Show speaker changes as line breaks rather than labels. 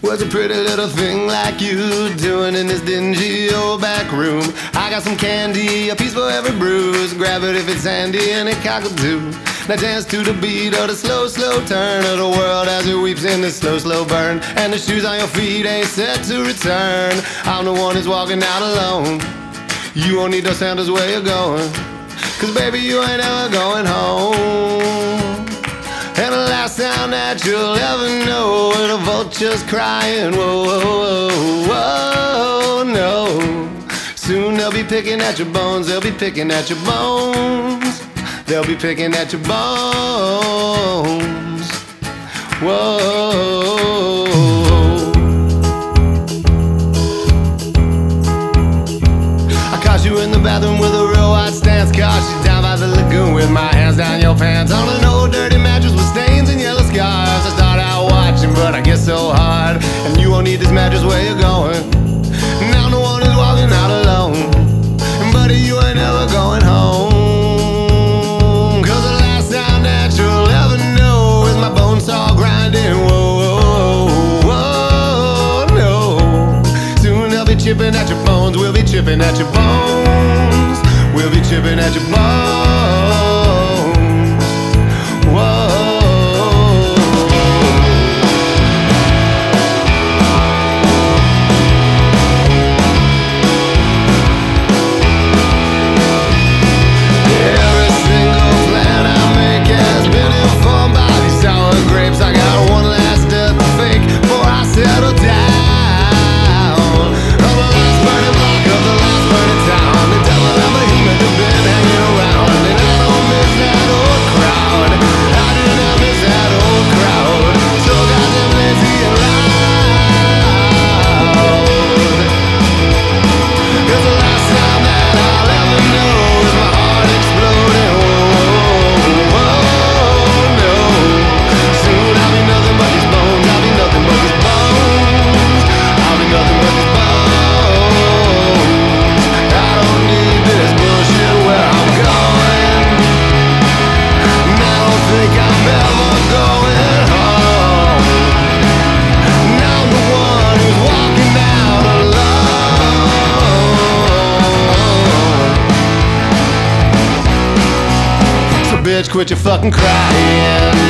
What's a pretty little thing like you doing in this dingy old back room? I got some candy, a piece for every bruise. Grab it if it's handy and a cockatoo. Now dance to the beat of the slow, slow turn of the world as it weeps in the slow, slow burn. And the shoes on your feet ain't set to return. I'm the one who's walking out alone. You won't need no sandals where you're going. Cause baby, you ain't ever going home. And the last sound that you'll ever know are the vultures crying, whoa, whoa, whoa, whoa, no. Soon they'll be picking at your bones, they'll be picking at your bones. They'll be picking at your bones. Whoa. I caught you in the bathroom with a real white stance. Caught you down by the lagoon with my hands down your pants. On an old I get so hard. And you won't need this mattress where you're going. Now I'm one who's walking out alone. Buddy, you ain't ever going home. Cause the last sound that you'll ever know is my bones all grinding. Whoa, whoa, whoa, no. Soon they'll be chipping at your bones. We'll be chipping at your bones. We'll be chipping at your bones. Quit your fucking crying.